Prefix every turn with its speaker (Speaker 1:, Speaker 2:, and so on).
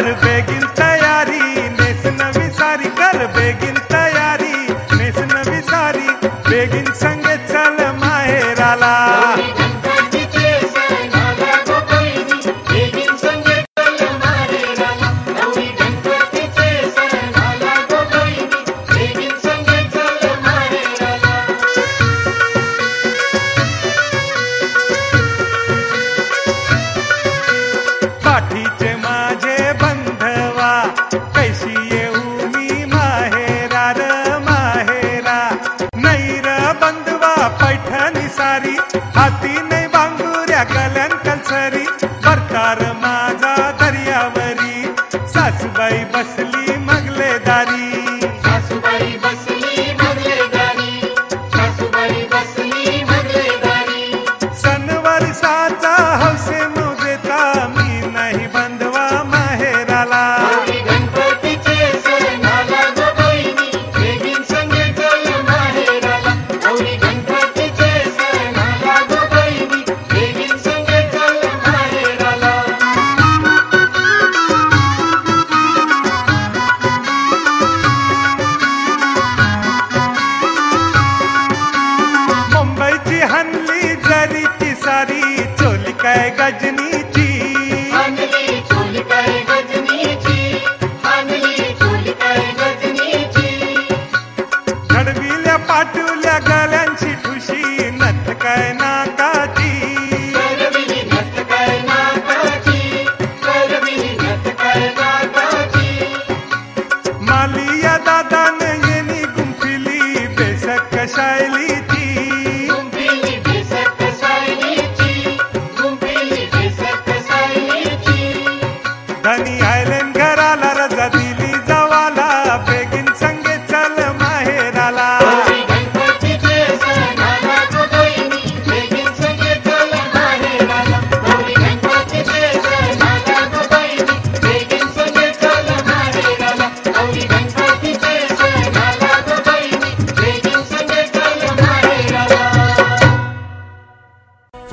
Speaker 1: कर बेगिन तैयारी। नेसन सारी कर बेगिन तैयारी। नेसन सारी बेगिन संग नैर बंधवा पैठणी सारी हाती नाही बांगुऱ्या कल्याण कलसरी सारी चोली
Speaker 2: कै गजन।